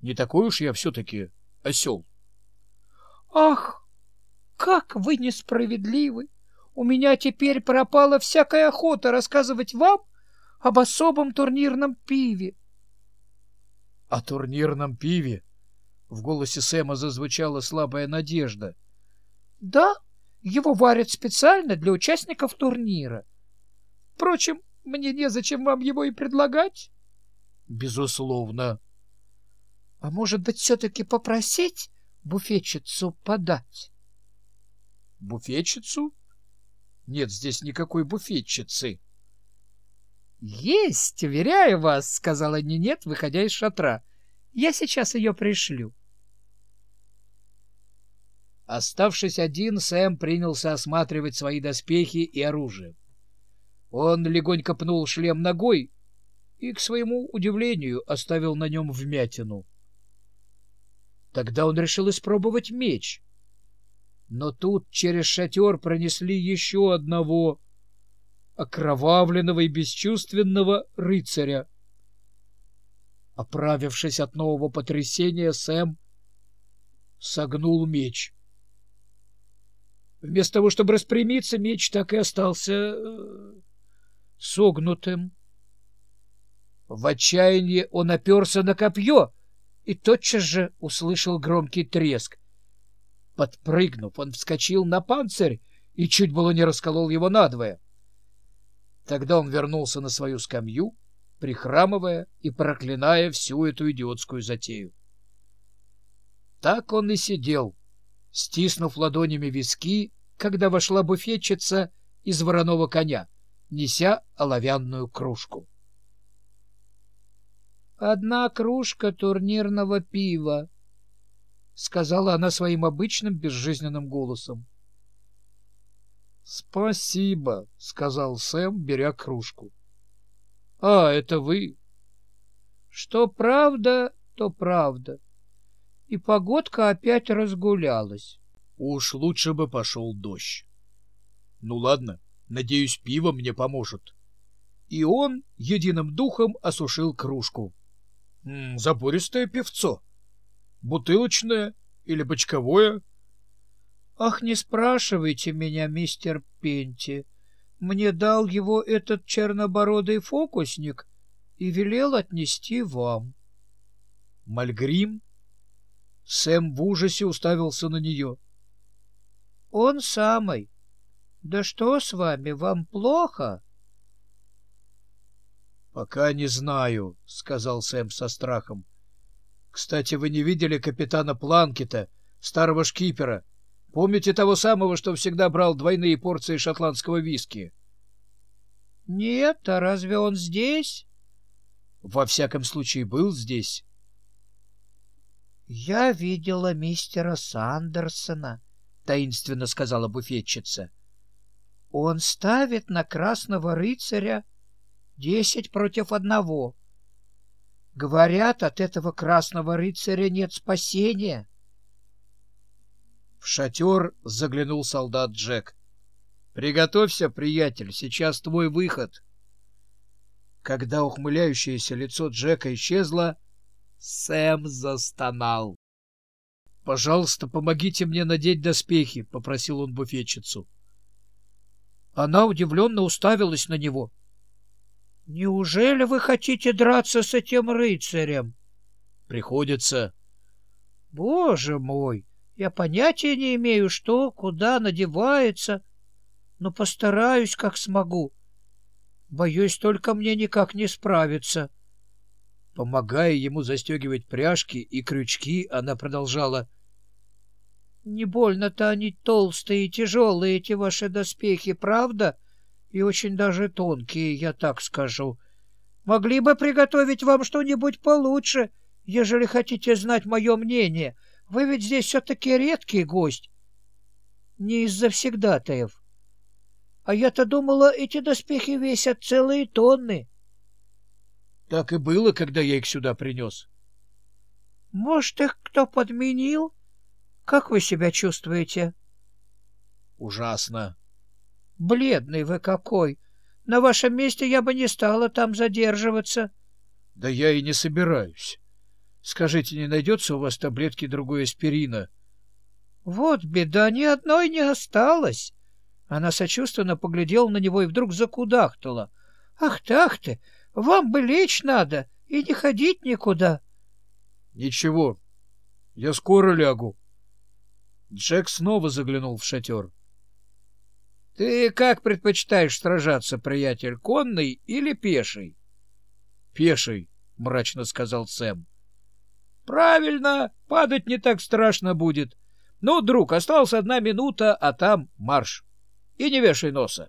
Не такой уж я все-таки осел. — Ах, как вы несправедливы! У меня теперь пропала всякая охота рассказывать вам об особом турнирном пиве. — О турнирном пиве? В голосе Сэма зазвучала слабая надежда. — Да, его варят специально для участников турнира. Впрочем, мне незачем вам его и предлагать. — Безусловно. — А может быть, все-таки попросить буфетчицу подать? — Буфетчицу? Нет здесь никакой буфетчицы. — Есть, уверяю вас, — сказала Нинет, выходя из шатра. — Я сейчас ее пришлю. Оставшись один, Сэм принялся осматривать свои доспехи и оружие. Он легонько пнул шлем ногой и, к своему удивлению, оставил на нем вмятину. Тогда он решил испробовать меч. Но тут через шатер пронесли еще одного окровавленного и бесчувственного рыцаря. Оправившись от нового потрясения, Сэм согнул меч. Вместо того, чтобы распрямиться, меч так и остался э, согнутым. В отчаянии он оперся на копье и тотчас же услышал громкий треск. Подпрыгнув, он вскочил на панцирь и чуть было не расколол его надвое. Тогда он вернулся на свою скамью, прихрамывая и проклиная всю эту идиотскую затею. Так он и сидел, стиснув ладонями виски, когда вошла буфетчица из вороного коня, неся оловянную кружку. «Одна кружка турнирного пива», — сказала она своим обычным безжизненным голосом. «Спасибо», — сказал Сэм, беря кружку. «А, это вы?» «Что правда, то правда. И погодка опять разгулялась». «Уж лучше бы пошел дождь». «Ну ладно, надеюсь, пиво мне поможет». И он единым духом осушил кружку. «М -м, «Запористое певцо». Бутылочное или бочковое? Ах, не спрашивайте меня, мистер Пенти. Мне дал его этот чернобородый фокусник и велел отнести вам. Мальгрим? Сэм в ужасе уставился на нее. Он самый. Да что с вами, вам плохо? Пока не знаю, сказал Сэм со страхом. Кстати, вы не видели капитана Планкета, старого шкипера? Помните того самого, что всегда брал двойные порции шотландского виски? — Нет, а разве он здесь? — Во всяком случае, был здесь. — Я видела мистера Сандерсона, — таинственно сказала буфетчица. — Он ставит на красного рыцаря десять против одного. — Говорят, от этого красного рыцаря нет спасения. В шатер заглянул солдат Джек. — Приготовься, приятель, сейчас твой выход. Когда ухмыляющееся лицо Джека исчезло, Сэм застонал. — Пожалуйста, помогите мне надеть доспехи, — попросил он буфетчицу. Она удивленно уставилась на него. Неужели вы хотите драться с этим рыцарем? Приходится. Боже мой, я понятия не имею, что, куда надевается, но постараюсь, как смогу. Боюсь, только мне никак не справиться. Помогая ему застегивать пряжки и крючки, она продолжала. — Не больно-то они толстые и тяжелые, эти ваши доспехи, правда? — и очень даже тонкие, я так скажу. Могли бы приготовить вам что-нибудь получше, ежели хотите знать мое мнение. Вы ведь здесь все-таки редкий гость. Не из-за всегдатаев. А я-то думала, эти доспехи весят целые тонны. Так и было, когда я их сюда принес. Может, их кто подменил? Как вы себя чувствуете? Ужасно. Бледный вы какой! На вашем месте я бы не стала там задерживаться. Да я и не собираюсь. Скажите, не найдется у вас таблетки другой аспирина? — Вот беда, ни одной не осталось. Она сочувственно поглядела на него и вдруг закудахтала. — Ах ты, ах ты, вам бы лечь надо и не ходить никуда. — Ничего, я скоро лягу. Джек снова заглянул в шатер. — Ты как предпочитаешь сражаться, приятель, конный или пеший? — Пеший, — мрачно сказал Сэм. — Правильно, падать не так страшно будет. Ну, друг, осталась одна минута, а там марш. И не вешай носа.